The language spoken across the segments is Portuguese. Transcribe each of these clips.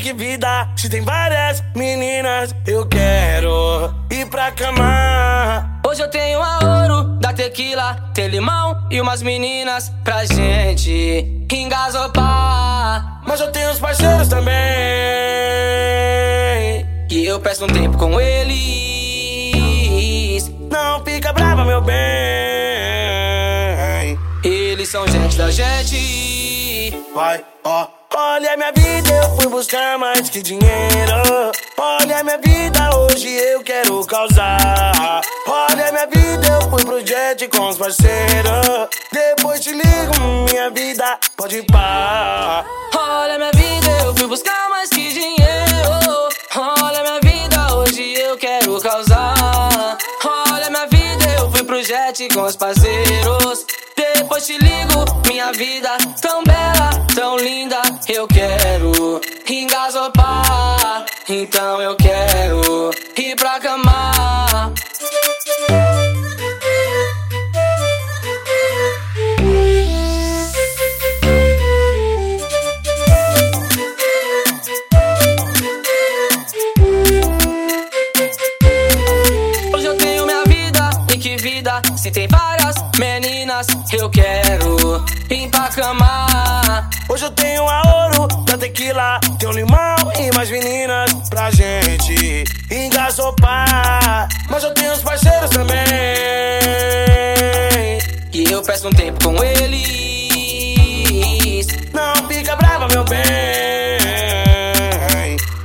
que vida? Se tem várias meninas, eu quero ir pra cama. Hoje eu tenho a ouro da tequila, tem limão e umas meninas pra gente engasopar. Mas eu tenho os parceiros também. E eu peço um tempo com eles. Não fica brava, meu bem. Eles são gente da gente. Vai, ó. Olha minha vida, eu fui buscar mais que dinheiro. Olha minha vida, hoje eu quero causar. Olha minha vida, eu fui pro jet com os parceiros. Depois te ligo, minha vida, pode pá. Olha minha vida, eu fui buscar mais que dinheiro. Olha minha vida, hoje eu quero causar. Olha minha vida, eu fui pro jet com os parceiros. Depois te ligo, minha vida tão bela, tão linda. Eu quero engasopar, então eu quero ir pra cama. Hoje eu tenho minha vida, e que vida? Se tem eu quero ir pra cama. Hoje eu tenho a ouro da tequila, tenho limão e mais meninas pra gente engasopar. Mas eu tenho os parceiros também. E eu peço um tempo com eles. Não fica brava, meu bem.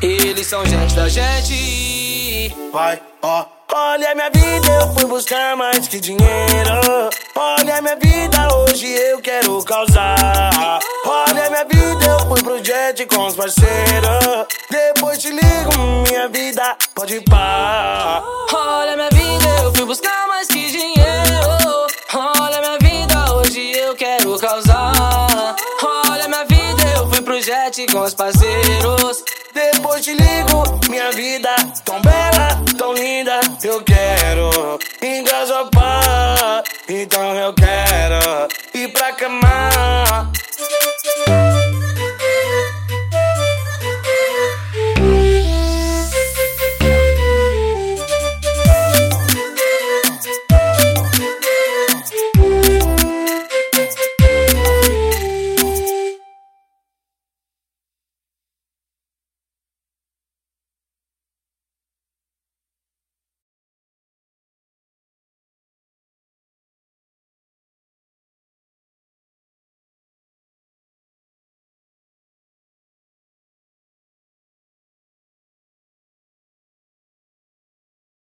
Eles são gente da gente. Vai, ó. Olha minha vida, eu fui buscar mais que dinheiro. Olha minha vida, hoje eu quero causar. Olha minha vida, eu fui pro jet com os parceiros. Depois te ligo, minha vida, pode pá. Olha minha vida, eu fui buscar mais que dinheiro. Olha minha vida, hoje eu quero causar. Olha minha vida, eu fui pro jet com os parceiros. Depois te ligo, minha vida, tão bela, tão linda. Eu quero então eu quero ir pra cama.